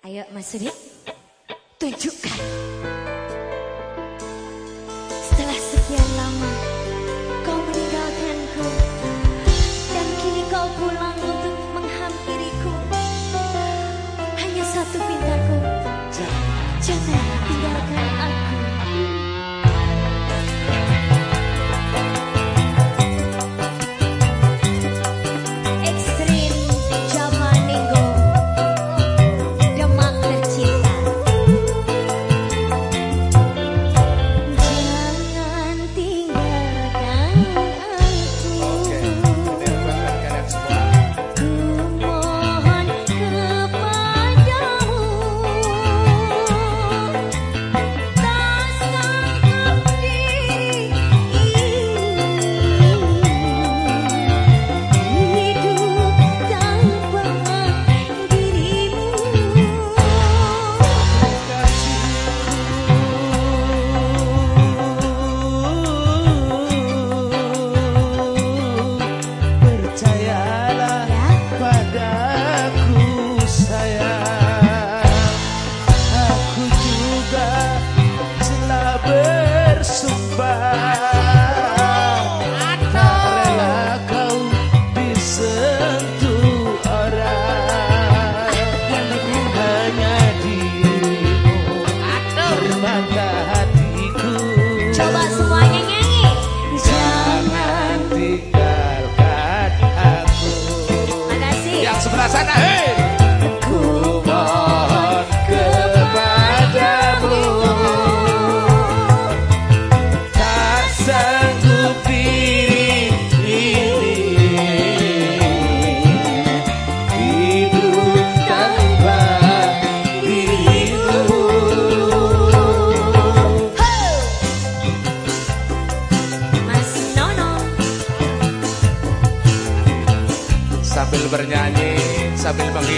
Ayo Mas Surya, tunjukkan.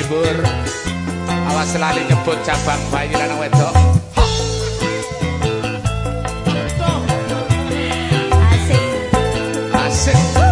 libur. Awas selalu nyebut cabang bayi lanang wedok. Asik. Asik.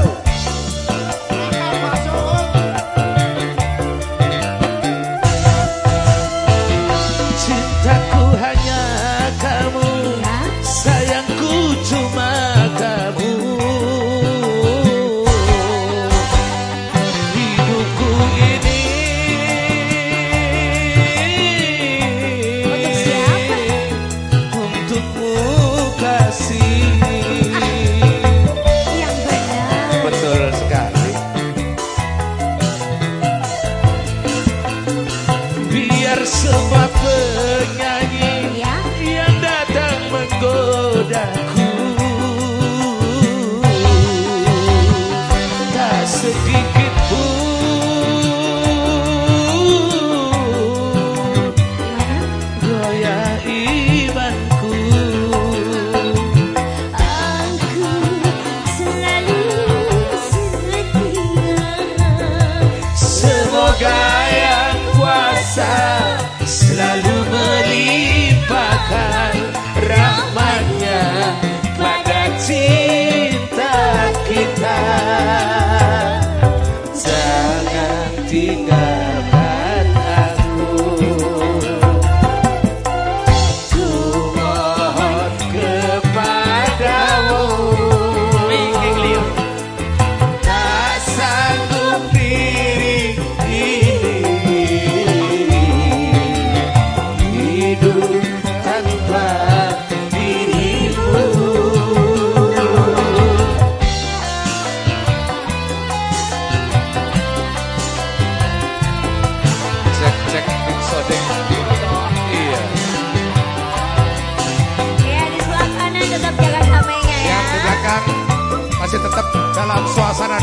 Surga yang kuasa selalu melimpahkan rahmatnya pada cinta kita.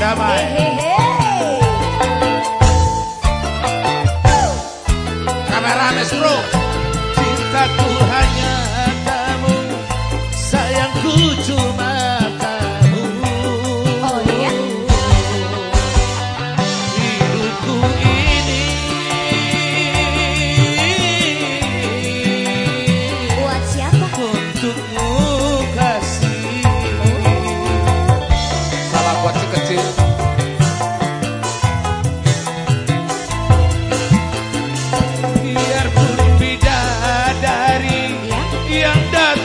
damai. Kamera Mesro, cintaku.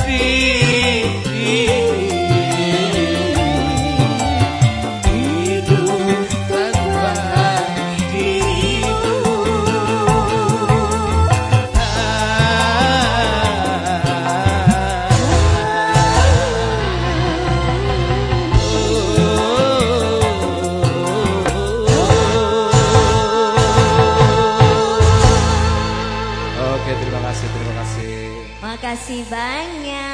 See. Makasih banyak